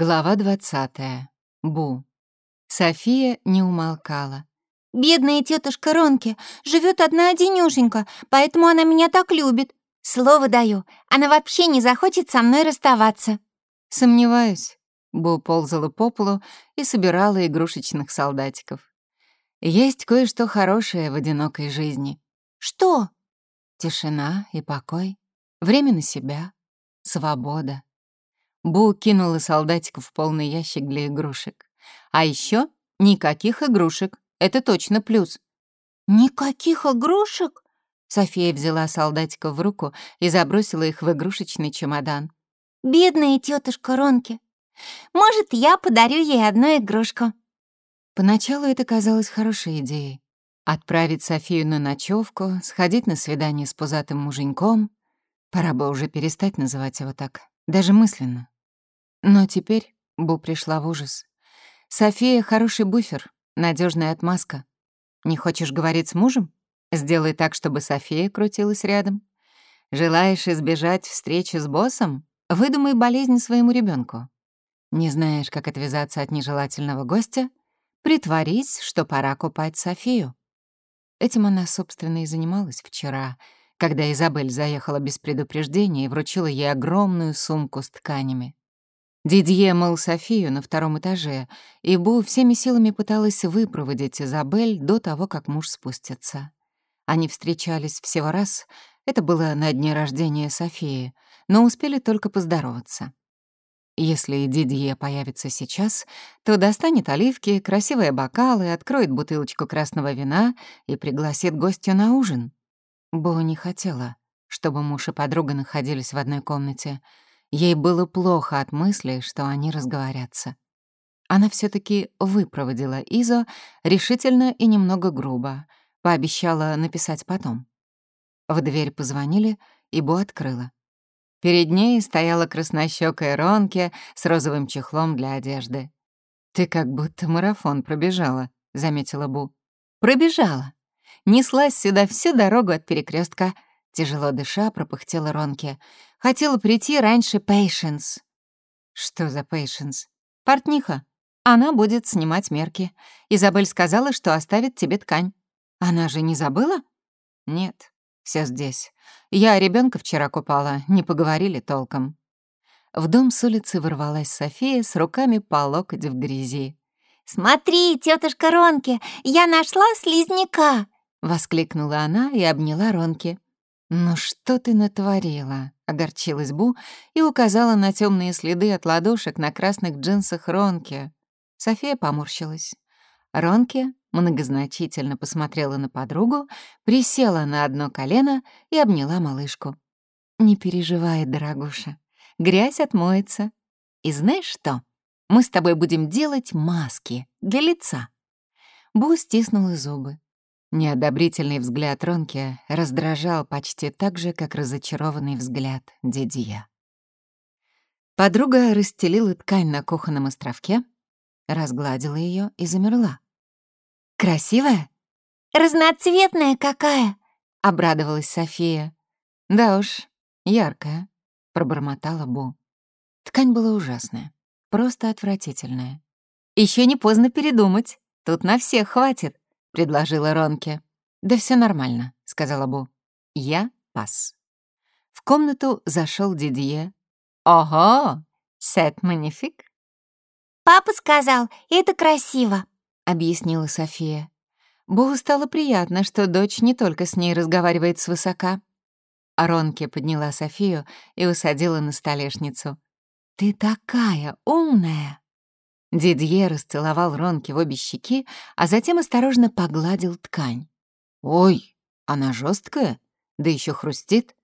Глава 20. Бу. София не умолкала. «Бедная тетушка Ронки живет одна-одинёшенька, поэтому она меня так любит. Слово даю, она вообще не захочет со мной расставаться». Сомневаюсь. Бу ползала по полу и собирала игрушечных солдатиков. Есть кое-что хорошее в одинокой жизни. «Что?» Тишина и покой, время на себя, свобода. Бу кинула солдатиков в полный ящик для игрушек. А еще никаких игрушек. Это точно плюс. «Никаких игрушек?» София взяла солдатиков в руку и забросила их в игрушечный чемодан. «Бедная тетушка Ронки. Может, я подарю ей одну игрушку?» Поначалу это казалось хорошей идеей. Отправить Софию на ночевку, сходить на свидание с пузатым муженьком. Пора бы уже перестать называть его так, даже мысленно. Но теперь Бу пришла в ужас. София — хороший буфер, надежная отмазка. Не хочешь говорить с мужем? Сделай так, чтобы София крутилась рядом. Желаешь избежать встречи с боссом? Выдумай болезнь своему ребенку. Не знаешь, как отвязаться от нежелательного гостя? Притворись, что пора купать Софию. Этим она, собственно, и занималась вчера, когда Изабель заехала без предупреждения и вручила ей огромную сумку с тканями. Дидье мыл Софию на втором этаже, и Бу всеми силами пыталась выпроводить Изабель до того, как муж спустится. Они встречались всего раз, это было на дне рождения Софии, но успели только поздороваться. Если Дидье появится сейчас, то достанет оливки, красивые бокалы, откроет бутылочку красного вина и пригласит гостя на ужин. Бу не хотела, чтобы муж и подруга находились в одной комнате — Ей было плохо от мысли, что они разговорятся. Она все таки выпроводила Изо решительно и немного грубо, пообещала написать потом. В дверь позвонили, и Бу открыла. Перед ней стояла краснощёкая Ронке с розовым чехлом для одежды. «Ты как будто марафон пробежала», — заметила Бу. «Пробежала. Неслась сюда всю дорогу от перекрестка. Тяжело дыша, пропыхтела Ронке. Хотела прийти раньше Пейшенс. Что за Пейшенс? Портниха. Она будет снимать мерки. Изабель сказала, что оставит тебе ткань. Она же не забыла? Нет, все здесь. Я ребенка вчера купала, не поговорили толком. В дом с улицы ворвалась София с руками по локоть в грязи. «Смотри, тетушка Ронки, я нашла слизняка!» — воскликнула она и обняла Ронки. «Ну что ты натворила?» — огорчилась Бу и указала на темные следы от ладошек на красных джинсах Ронки. София поморщилась. Ронки многозначительно посмотрела на подругу, присела на одно колено и обняла малышку. «Не переживай, дорогуша, грязь отмоется. И знаешь что? Мы с тобой будем делать маски для лица». Бу стиснула зубы. Неодобрительный взгляд Ронки раздражал почти так же, как разочарованный взгляд Дидье. Подруга расстелила ткань на кухонном островке, разгладила ее и замерла. «Красивая?» «Разноцветная какая!» — обрадовалась София. «Да уж, яркая», — пробормотала Бу. Ткань была ужасная, просто отвратительная. Еще не поздно передумать, тут на всех хватит», — предложила Ронке. «Да все нормально», — сказала Бу. «Я пас». В комнату зашел Дидье. «Ого! Сет манифик!» «Папа сказал, это красиво», — объяснила София. Бу стало приятно, что дочь не только с ней разговаривает свысока. А Ронке подняла Софию и усадила на столешницу. «Ты такая умная!» Дидье расцеловал Ронки в обе щеки, а затем осторожно погладил ткань. «Ой, она жесткая, да еще хрустит».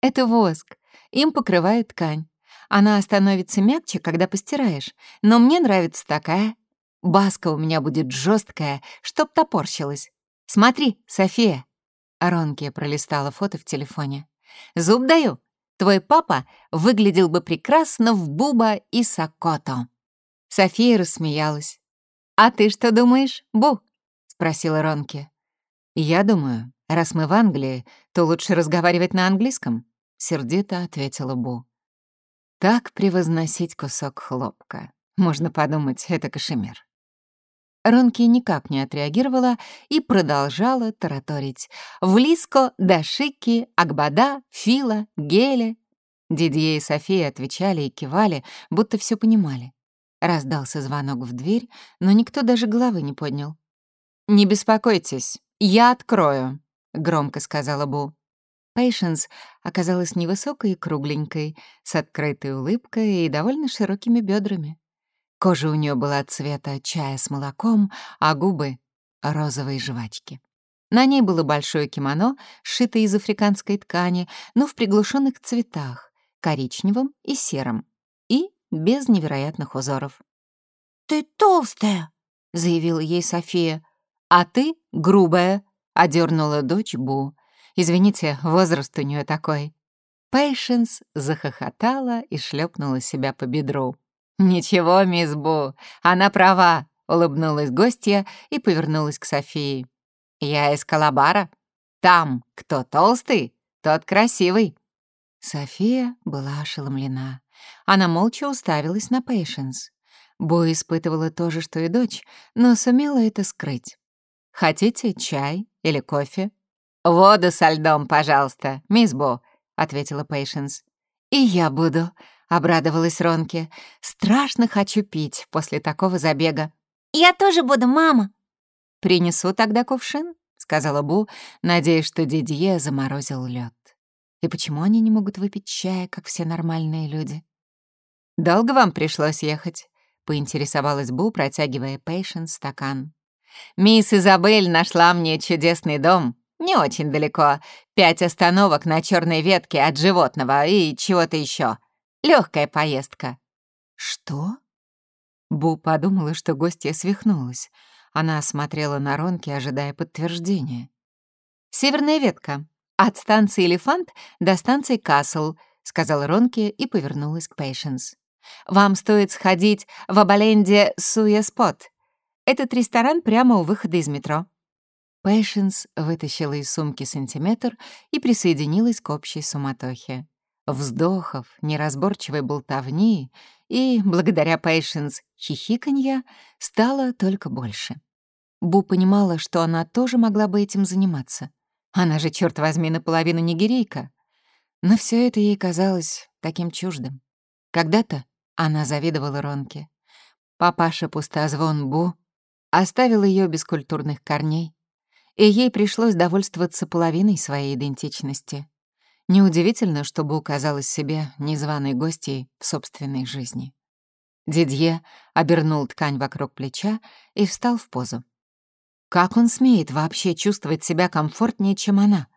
«Это воск. Им покрывают ткань. Она становится мягче, когда постираешь, но мне нравится такая. Баска у меня будет жесткая, чтоб топорщилась. Смотри, София». Ронки пролистала фото в телефоне. «Зуб даю. Твой папа выглядел бы прекрасно в Буба и Сокото». София рассмеялась. «А ты что думаешь, Бу?» — спросила Ронки. «Я думаю, раз мы в Англии, то лучше разговаривать на английском», — сердито ответила Бу. Так превозносить кусок хлопка. Можно подумать, это кашемир. Ронки никак не отреагировала и продолжала тараторить. Влиско, Дашики, Акбада, Фила, Геле. Дидье и София отвечали и кивали, будто все понимали. Раздался звонок в дверь, но никто даже головы не поднял. «Не беспокойтесь, я открою», — громко сказала Бу. Пейшенс оказалась невысокой и кругленькой, с открытой улыбкой и довольно широкими бедрами. Кожа у нее была цвета чая с молоком, а губы — розовые жвачки. На ней было большое кимоно, сшитое из африканской ткани, но в приглушенных цветах — коричневом и сером, без невероятных узоров. «Ты толстая», — заявила ей София. «А ты грубая», — одернула дочь Бу. «Извините, возраст у нее такой». Пейшенс захохотала и шлепнула себя по бедру. «Ничего, мисс Бу, она права», — улыбнулась гостья и повернулась к Софии. «Я из Калабара. Там кто толстый, тот красивый». София была ошеломлена. Она молча уставилась на Пейшенс. Бу испытывала то же, что и дочь, но сумела это скрыть. «Хотите чай или кофе?» «Воду со льдом, пожалуйста, мисс Бу», — ответила Пейшенс. «И я буду», — обрадовалась Ронке. «Страшно хочу пить после такого забега». «Я тоже буду, мама». «Принесу тогда кувшин», — сказала Бу, надеясь, что Дидье заморозил лед. И почему они не могут выпить чая, как все нормальные люди? «Долго вам пришлось ехать?» — поинтересовалась Бу, протягивая Пейшен стакан. «Мисс Изабель нашла мне чудесный дом. Не очень далеко. Пять остановок на черной ветке от животного и чего-то еще. Легкая поездка». «Что?» Бу подумала, что гостья свихнулась. Она смотрела на Ронки, ожидая подтверждения. «Северная ветка. От станции «Элефант» до станции «Касл», — сказала Ронки и повернулась к Пейшенс. «Вам стоит сходить в Абаленде Суя Спот. Этот ресторан прямо у выхода из метро». Пейшенс вытащила из сумки сантиметр и присоединилась к общей суматохе. Вздохов, неразборчивой болтовни и, благодаря Пейшенс, хихиканья стало только больше. Бу понимала, что она тоже могла бы этим заниматься. Она же, черт возьми, наполовину нигерийка. Но все это ей казалось таким чуждым. Когда-то она завидовала Ронке. Папаша пустозвон Бу оставил ее без культурных корней, и ей пришлось довольствоваться половиной своей идентичности. Неудивительно, что Бу себе незваной гостьей в собственной жизни. Дидье обернул ткань вокруг плеча и встал в позу. Как он смеет вообще чувствовать себя комфортнее, чем она?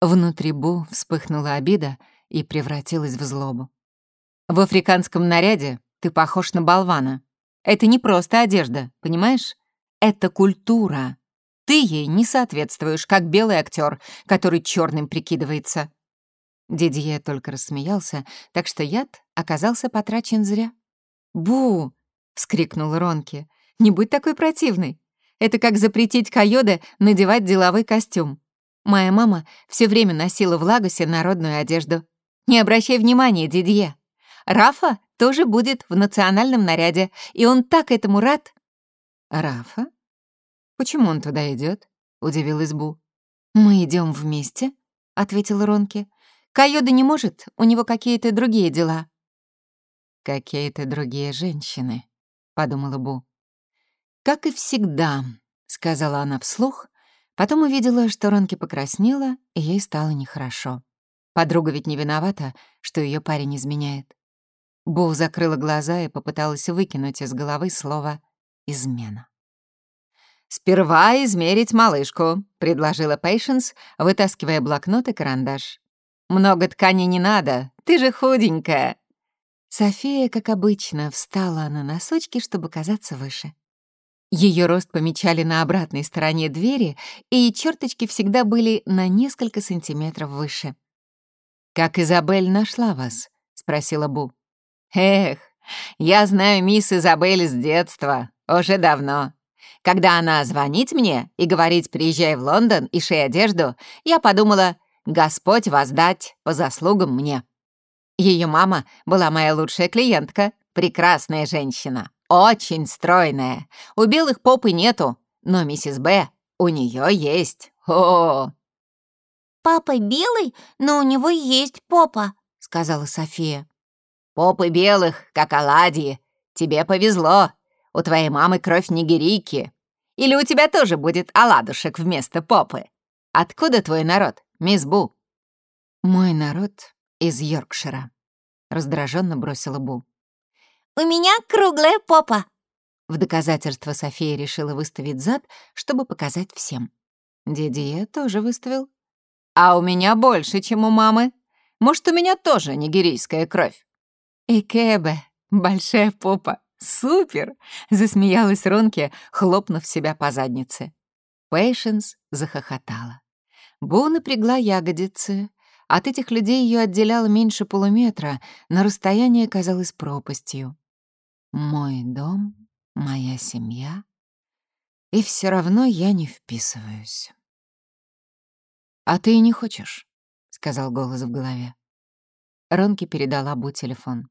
Внутри Бу вспыхнула обида и превратилась в злобу. В африканском наряде ты похож на болвана. Это не просто одежда, понимаешь? Это культура. Ты ей не соответствуешь, как белый актер, который черным прикидывается. Дидье только рассмеялся, так что яд оказался потрачен зря. «Бу!» — вскрикнул Ронки. «Не будь такой противной. Это как запретить Кайоде надевать деловой костюм. Моя мама все время носила в Лагосе народную одежду. Не обращай внимания, Дидье. Рафа тоже будет в национальном наряде, и он так этому рад». «Рафа? Почему он туда идет? удивилась Бу. «Мы идем вместе», — ответил Ронки. «Кайода не может, у него какие-то другие дела». «Какие-то другие женщины», — подумала Бу. «Как и всегда», — сказала она вслух, потом увидела, что Ронки покраснела, и ей стало нехорошо. Подруга ведь не виновата, что ее парень изменяет. Бу закрыла глаза и попыталась выкинуть из головы слово «измена». «Сперва измерить малышку», — предложила Пейшенс, вытаскивая блокнот и карандаш. «Много ткани не надо, ты же худенькая». София, как обычно, встала на носочки, чтобы казаться выше. Ее рост помечали на обратной стороне двери, и черточки всегда были на несколько сантиметров выше. «Как Изабель нашла вас?» — спросила Бу. Эх, я знаю мисс Изабель с детства, уже давно. Когда она звонит мне и говорит «приезжай в Лондон и шей одежду», я подумала «Господь воздать по заслугам мне». Ее мама была моя лучшая клиентка, прекрасная женщина, очень стройная. У белых попы нету, но миссис Б у нее есть. О, «Папа белый, но у него есть попа», — сказала София. Попы белых, как оладьи. Тебе повезло. У твоей мамы кровь нигерийки. Или у тебя тоже будет оладушек вместо попы? Откуда твой народ, мисс Бу?» «Мой народ из Йоркшира», — раздраженно бросила Бу. «У меня круглая попа», в доказательство София решила выставить зад, чтобы показать всем. Дидье тоже выставил. «А у меня больше, чем у мамы. Может, у меня тоже нигерийская кровь?» «И Кэбе, большая попа. Супер!» — засмеялась Ронки, хлопнув себя по заднице. Пейшенс захохотала. Бу напрягла ягодицы. От этих людей ее отделяло меньше полуметра, но расстояние казалось пропастью. «Мой дом моя семья, и все равно я не вписываюсь. «А ты и не хочешь», — сказал голос в голове. Ронки передала Бу телефон.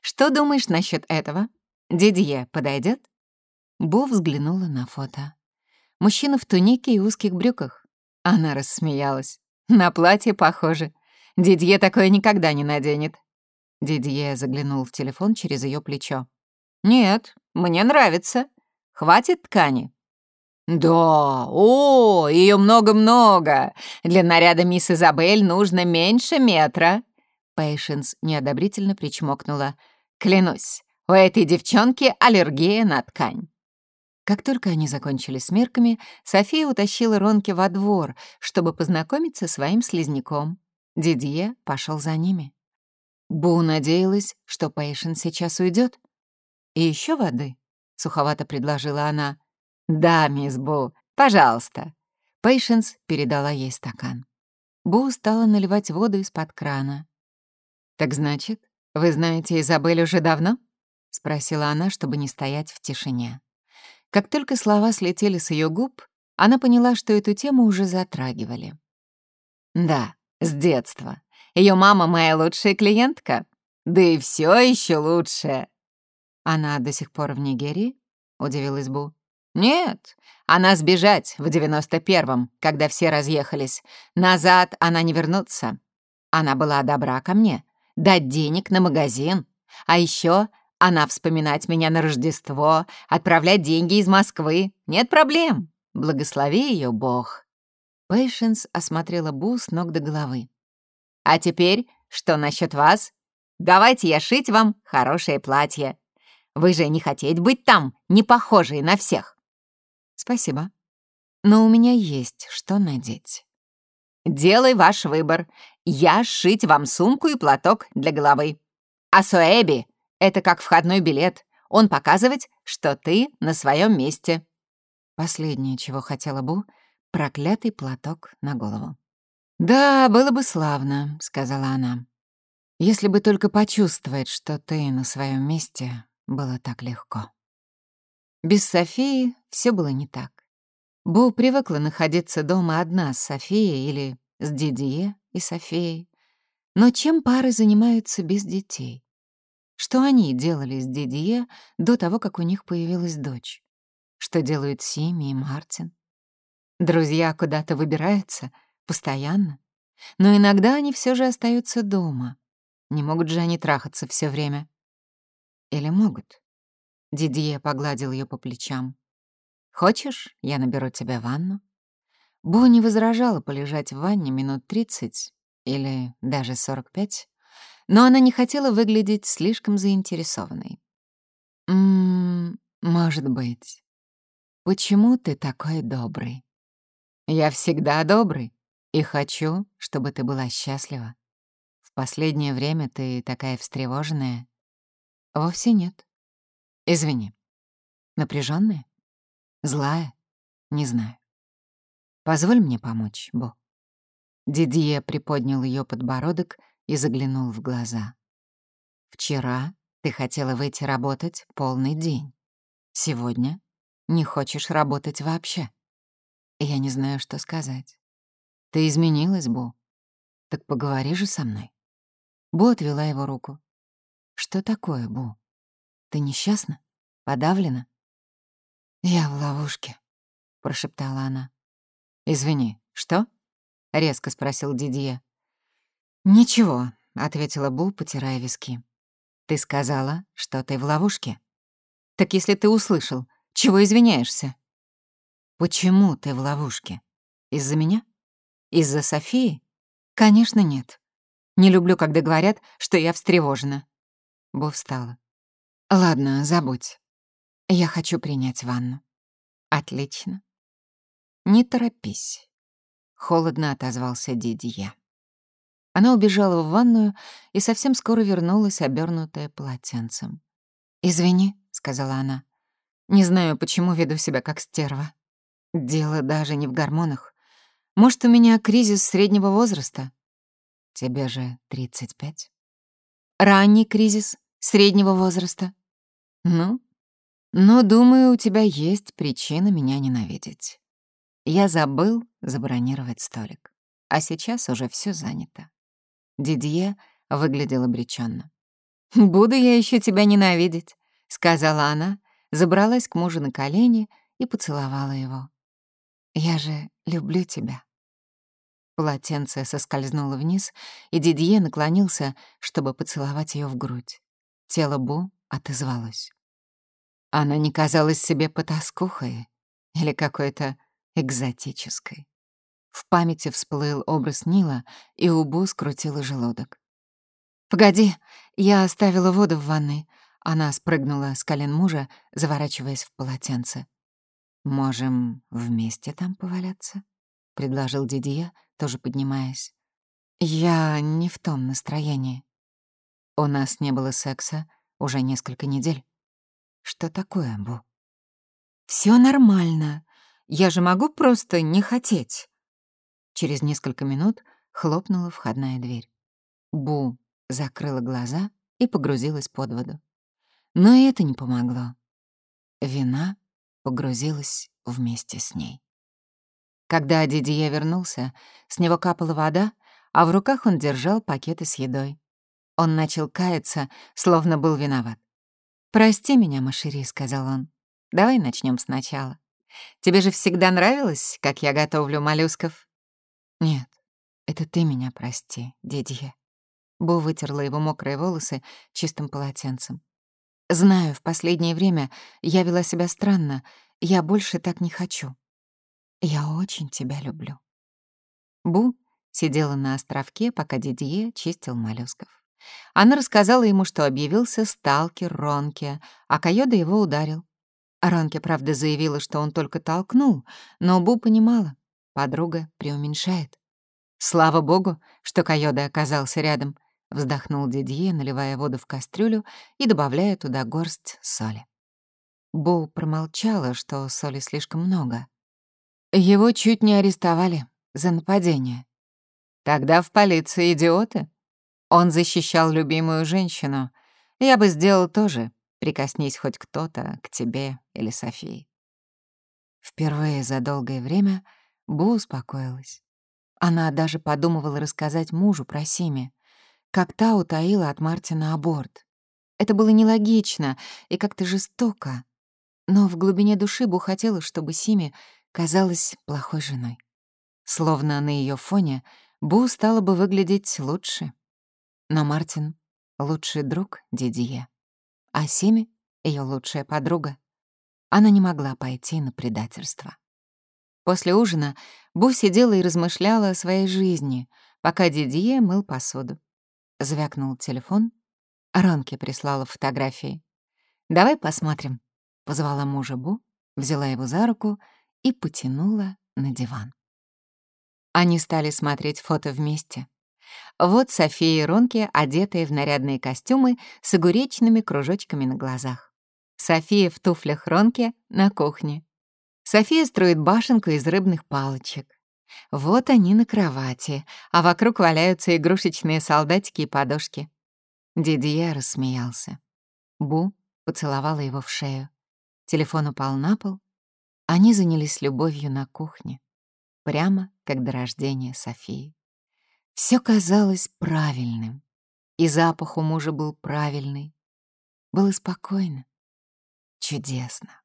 «Что думаешь насчет этого? Дидье подойдет? Бу взглянула на фото. Мужчина в тунике и узких брюках. Она рассмеялась. На платье похоже. Дидье такое никогда не наденет. Дидье заглянул в телефон через ее плечо. «Нет, мне нравится. Хватит ткани?» «Да, о, ее много-много. Для наряда мисс Изабель нужно меньше метра». Пейшенс неодобрительно причмокнула. «Клянусь, у этой девчонки аллергия на ткань». Как только они закончили с мерками, София утащила Ронки во двор, чтобы познакомиться с своим слизняком. Дидье пошел за ними. Бу надеялась, что Пейшен сейчас уйдет, «И еще воды?» — суховато предложила она. «Да, мисс Бу, пожалуйста». Пейшенс передала ей стакан. Бу стала наливать воду из-под крана. «Так значит, вы знаете Изабель уже давно?» — спросила она, чтобы не стоять в тишине. Как только слова слетели с ее губ, она поняла, что эту тему уже затрагивали. «Да, с детства. Ее мама моя лучшая клиентка. Да и все еще лучше. «Она до сих пор в Нигерии?» — удивилась Бу. «Нет, она сбежать в девяносто первом, когда все разъехались. Назад она не вернется. Она была добра ко мне, дать денег на магазин. А еще она вспоминать меня на Рождество, отправлять деньги из Москвы. Нет проблем. Благослови ее Бог». Пейшенс осмотрела Бу с ног до головы. «А теперь что насчет вас? Давайте я шить вам хорошее платье. Вы же не хотеть быть там, не похожие на всех. Спасибо. Но у меня есть что надеть. Делай ваш выбор. Я сшить вам сумку и платок для головы. А Суэби — это как входной билет. Он показывать, что ты на своем месте. Последнее, чего хотела Бу — проклятый платок на голову. «Да, было бы славно», — сказала она. «Если бы только почувствовать, что ты на своем месте, было так легко. Без Софии все было не так. Бу привыкла находиться дома одна с Софией или с Дидье и Софией. Но чем пары занимаются без детей? Что они делали с Дидье до того, как у них появилась дочь? Что делают Сими и Мартин? Друзья куда-то выбираются постоянно, но иногда они все же остаются дома. Не могут же они трахаться все время. Или могут? Дидье погладил ее по плечам. «Хочешь, я наберу тебе ванну?» Бу не возражала полежать в ванне минут тридцать или даже сорок пять, но она не хотела выглядеть слишком заинтересованной. «Ммм, может быть. Почему ты такой добрый?» «Я всегда добрый и хочу, чтобы ты была счастлива. В последнее время ты такая встревоженная. Вовсе нет. Извини. Напряженная? Злая? Не знаю. Позволь мне помочь, Бо. Дидье приподнял ее подбородок и заглянул в глаза. Вчера ты хотела выйти работать полный день. Сегодня не хочешь работать вообще. Я не знаю, что сказать. Ты изменилась, Бо. Так поговори же со мной. Бу отвела его руку. «Что такое, Бу? Ты несчастна? Подавлена?» «Я в ловушке», — прошептала она. «Извини, что?» — резко спросил Дидье. «Ничего», — ответила Бу, потирая виски. «Ты сказала, что ты в ловушке. Так если ты услышал, чего извиняешься?» «Почему ты в ловушке? Из-за меня? Из-за Софии? Конечно, нет. Не люблю, когда говорят, что я встревожена». Бу встала. «Ладно, забудь. Я хочу принять ванну». «Отлично. Не торопись», — холодно отозвался Дидье. Она убежала в ванную и совсем скоро вернулась, обернутая полотенцем. «Извини», — сказала она. «Не знаю, почему веду себя как стерва. Дело даже не в гормонах. Может, у меня кризис среднего возраста? Тебе же 35. Ранний кризис среднего возраста. Ну, но, думаю, у тебя есть причина меня ненавидеть. Я забыл забронировать столик, а сейчас уже все занято. Дидье выглядел обреченно. «Буду я еще тебя ненавидеть», — сказала она, забралась к мужу на колени и поцеловала его. «Я же люблю тебя». Полотенце соскользнуло вниз, и Дидье наклонился, чтобы поцеловать ее в грудь. Тело Бу отозвалось. Она не казалась себе потаскухой или какой-то экзотической. В памяти всплыл образ Нила, и убу скрутила желудок. «Погоди, я оставила воду в ванной». Она спрыгнула с колен мужа, заворачиваясь в полотенце. «Можем вместе там поваляться?» — предложил Дидье, тоже поднимаясь. «Я не в том настроении. У нас не было секса уже несколько недель. Что такое, Бу?» Все нормально. Я же могу просто не хотеть». Через несколько минут хлопнула входная дверь. Бу закрыла глаза и погрузилась под воду. Но и это не помогло. Вина погрузилась вместе с ней. Когда Дидье вернулся, с него капала вода, а в руках он держал пакеты с едой. Он начал каяться, словно был виноват. «Прости меня, Машери», — сказал он. «Давай начнем сначала. Тебе же всегда нравилось, как я готовлю моллюсков?» «Нет, это ты меня прости, дядья». Бо вытерла его мокрые волосы чистым полотенцем. «Знаю, в последнее время я вела себя странно. Я больше так не хочу. Я очень тебя люблю». Бу сидела на островке, пока Дидье чистил моллюсков. Она рассказала ему, что объявился сталкер Ронке, а Койода его ударил. Ронке, правда, заявила, что он только толкнул, но Бу понимала, подруга преуменьшает. «Слава богу, что Койода оказался рядом», — вздохнул Дидье, наливая воду в кастрюлю и добавляя туда горсть соли. Бу промолчала, что соли слишком много. Его чуть не арестовали за нападение. Тогда в полиции идиоты. Он защищал любимую женщину. Я бы сделал тоже, Прикоснись хоть кто-то к тебе или Софии. Впервые за долгое время Бу успокоилась. Она даже подумывала рассказать мужу про Сими, как та утаила от Мартина аборт. Это было нелогично и как-то жестоко. Но в глубине души Бу хотела, чтобы Сими казалась плохой женой. Словно на ее фоне Бу стала бы выглядеть лучше. Но Мартин — лучший друг Дидье а Сими — ее лучшая подруга. Она не могла пойти на предательство. После ужина Бу сидела и размышляла о своей жизни, пока Дидье мыл посуду. Звякнул телефон. Ронки прислала фотографии. «Давай посмотрим», — позвала мужа Бу, взяла его за руку и потянула на диван. Они стали смотреть фото вместе. Вот София и Ронки, одетые в нарядные костюмы с огуречными кружочками на глазах. София в туфлях Ронки на кухне. София строит башенку из рыбных палочек. Вот они на кровати, а вокруг валяются игрушечные солдатики и подушки. Дидье рассмеялся. Бу поцеловала его в шею. Телефон упал на пол. Они занялись любовью на кухне, прямо как до рождения Софии. Все казалось правильным. И запах у мужа был правильный. Было спокойно. Чудесно.